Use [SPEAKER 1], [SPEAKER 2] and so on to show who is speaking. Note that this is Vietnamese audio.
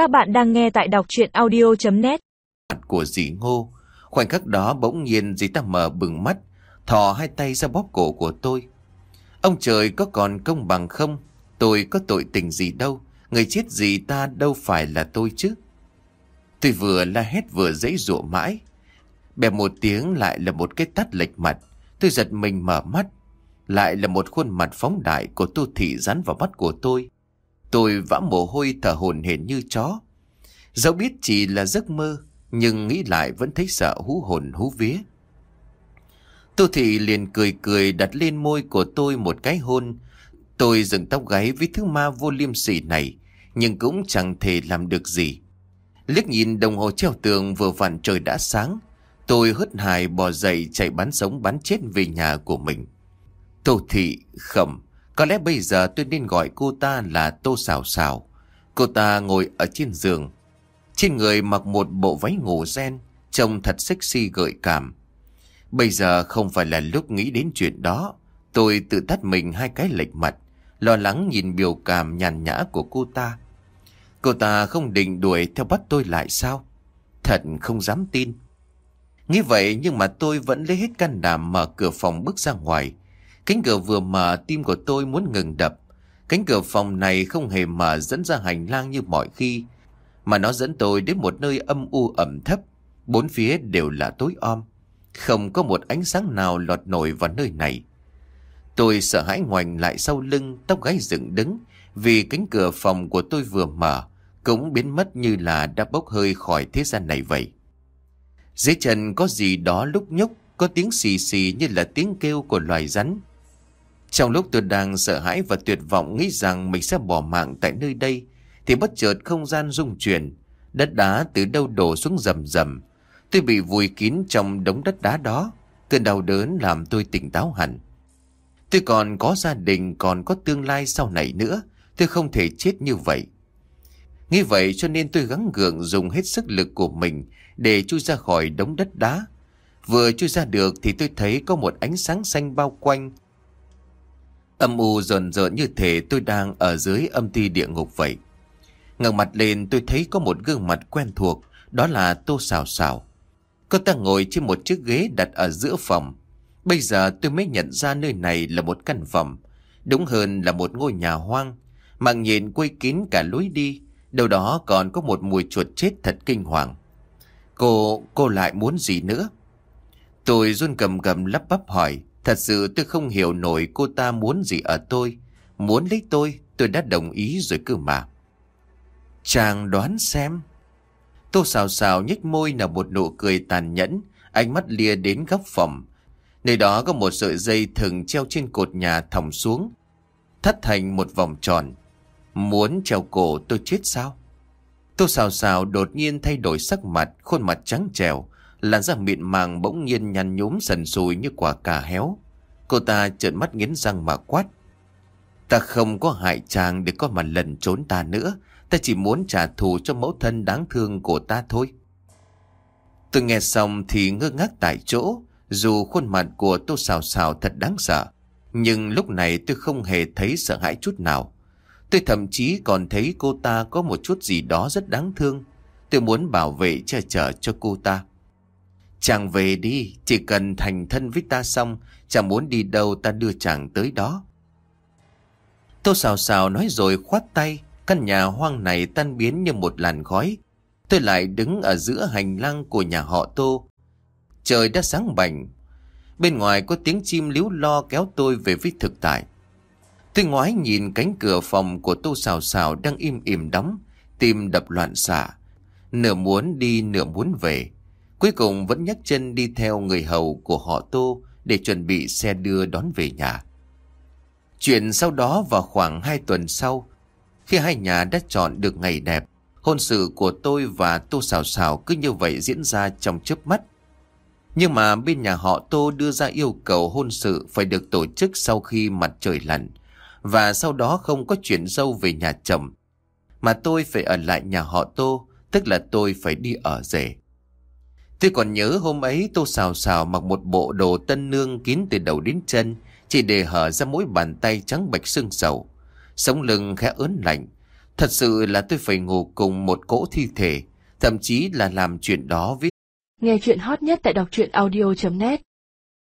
[SPEAKER 1] Các bạn đang nghe tại đọc chuyện audio.net
[SPEAKER 2] mặt của dì Ngô. Khoảnh khắc đó bỗng nhiên dì ta mở bừng mắt, thò hai tay ra bóp cổ của tôi. Ông trời có còn công bằng không? Tôi có tội tình gì đâu, người chết gì ta đâu phải là tôi chứ. Tôi vừa la hét vừa dãy rụa mãi. Bè một tiếng lại là một cái tắt lệch mặt. Tôi giật mình mở mắt. Lại là một khuôn mặt phóng đại của Tô Thị dán vào mắt của tôi. Tôi vã mồ hôi thở hồn hển như chó. Dẫu biết chỉ là giấc mơ, nhưng nghĩ lại vẫn thấy sợ hú hồn hú vía. Tô Thị liền cười cười đặt lên môi của tôi một cái hôn. Tôi dừng tóc gáy với thứ ma vô liêm sỉ này, nhưng cũng chẳng thể làm được gì. Liếc nhìn đồng hồ treo tường vừa vặn trời đã sáng, tôi hớt hài bò dậy chạy bắn sống bắn chết về nhà của mình. Tô Thị khẩm, có lẽ bây giờ tôi nên gọi cô ta là Tô Xào Xào. Cô ta ngồi ở trên giường. Trên người mặc một bộ váy ngủ ren, trông thật sexy gợi cảm. Bây giờ không phải là lúc nghĩ đến chuyện đó. Tôi tự tắt mình hai cái lệch mặt, lo lắng nhìn biểu cảm nhàn nhã của cô ta. Cô ta không định đuổi theo bắt tôi lại sao? Thật không dám tin. Nghĩ vậy nhưng mà tôi vẫn lấy hết can đảm mở cửa phòng bước ra ngoài. Cánh cửa vừa mở tim của tôi muốn ngừng đập. Cánh cửa phòng này không hề mở dẫn ra hành lang như mọi khi. Mà nó dẫn tôi đến một nơi âm u ẩm thấp. Bốn phía đều là tối om. Không có một ánh sáng nào lọt nổi vào nơi này. Tôi sợ hãi ngoảnh lại sau lưng, tóc gáy dựng đứng. Vì cánh cửa phòng của tôi vừa mở, cũng biến mất như là đã bốc hơi khỏi thế gian này vậy. Dưới chân có gì đó lúc nhúc, có tiếng xì xì như là tiếng kêu của loài rắn. Trong lúc tôi đang sợ hãi và tuyệt vọng nghĩ rằng mình sẽ bỏ mạng tại nơi đây, thì bất chợt không gian rung chuyển, đất đá từ đâu đổ xuống rầm rầm. Tôi bị vùi kín trong đống đất đá đó, cơn đau đớn làm tôi tỉnh táo hẳn. Tôi còn có gia đình, còn có tương lai sau này nữa, tôi không thể chết như vậy. Nghĩ vậy cho nên tôi gắng gượng dùng hết sức lực của mình để chui ra khỏi đống đất đá. Vừa chui ra được thì tôi thấy có một ánh sáng xanh bao quanh, Âm u rộn rợn như thể tôi đang ở dưới âm ti địa ngục vậy. ngẩng mặt lên tôi thấy có một gương mặt quen thuộc, đó là Tô Sào Sào. Cô ta ngồi trên một chiếc ghế đặt ở giữa phòng. Bây giờ tôi mới nhận ra nơi này là một căn phòng, đúng hơn là một ngôi nhà hoang. Mạng nhìn quây kín cả lối đi, đâu đó còn có một mùi chuột chết thật kinh hoàng. Cô, cô lại muốn gì nữa? Tôi run cầm cầm lắp bắp hỏi, Thật sự tôi không hiểu nổi cô ta muốn gì ở tôi. Muốn lấy tôi, tôi đã đồng ý rồi cơ mà. Chàng đoán xem. Tô xào xào nhếch môi là một nụ cười tàn nhẫn, ánh mắt lia đến góc phòng. Nơi đó có một sợi dây thừng treo trên cột nhà thòng xuống, thắt thành một vòng tròn. Muốn treo cổ tôi chết sao? Tô xào xào đột nhiên thay đổi sắc mặt, khuôn mặt trắng trèo, Làn da mịn màng bỗng nhiên nhăn nhúm sần sùi như quả cà héo. Cô ta trợn mắt nghiến răng mà quát. Ta không có hại chàng để có mà lần trốn ta nữa. Ta chỉ muốn trả thù cho mẫu thân đáng thương của ta thôi. Tôi nghe xong thì ngơ ngác tại chỗ. Dù khuôn mặt của tô xào xào thật đáng sợ. Nhưng lúc này tôi không hề thấy sợ hãi chút nào. Tôi thậm chí còn thấy cô ta có một chút gì đó rất đáng thương. Tôi muốn bảo vệ che chở cho cô ta. Chàng về đi, chỉ cần thành thân với ta xong, chàng muốn đi đâu ta đưa chàng tới đó. Tô xào xào nói rồi khoát tay, căn nhà hoang này tan biến như một làn khói. Tôi lại đứng ở giữa hành lang của nhà họ Tô. Trời đã sáng bảnh. Bên ngoài có tiếng chim líu lo kéo tôi về với thực tại. Tôi ngoái nhìn cánh cửa phòng của Tô xào xào đang im ỉm đóng, tim đập loạn xạ. Nửa muốn đi nửa muốn về. Cuối cùng vẫn nhấc chân đi theo người hầu của họ Tô để chuẩn bị xe đưa đón về nhà. Chuyện sau đó vào khoảng 2 tuần sau, khi hai nhà đã chọn được ngày đẹp, hôn sự của tôi và Tô Sào Sào cứ như vậy diễn ra trong chớp mắt. Nhưng mà bên nhà họ Tô đưa ra yêu cầu hôn sự phải được tổ chức sau khi mặt trời lặn, và sau đó không có chuyện dâu về nhà chồng, mà tôi phải ở lại nhà họ Tô, tức là tôi phải đi ở rể. Tôi còn nhớ hôm ấy Tô Xào Xào mặc một bộ đồ tân nương kín từ đầu đến chân, chỉ để hở ra mỗi bàn tay trắng bạch sưng sầu. Sống lưng khẽ ớn lạnh. Thật sự là tôi phải ngủ cùng một cỗ thi thể, thậm chí là làm chuyện đó với
[SPEAKER 3] Nghe chuyện hot nhất tại đọc truyện audio.net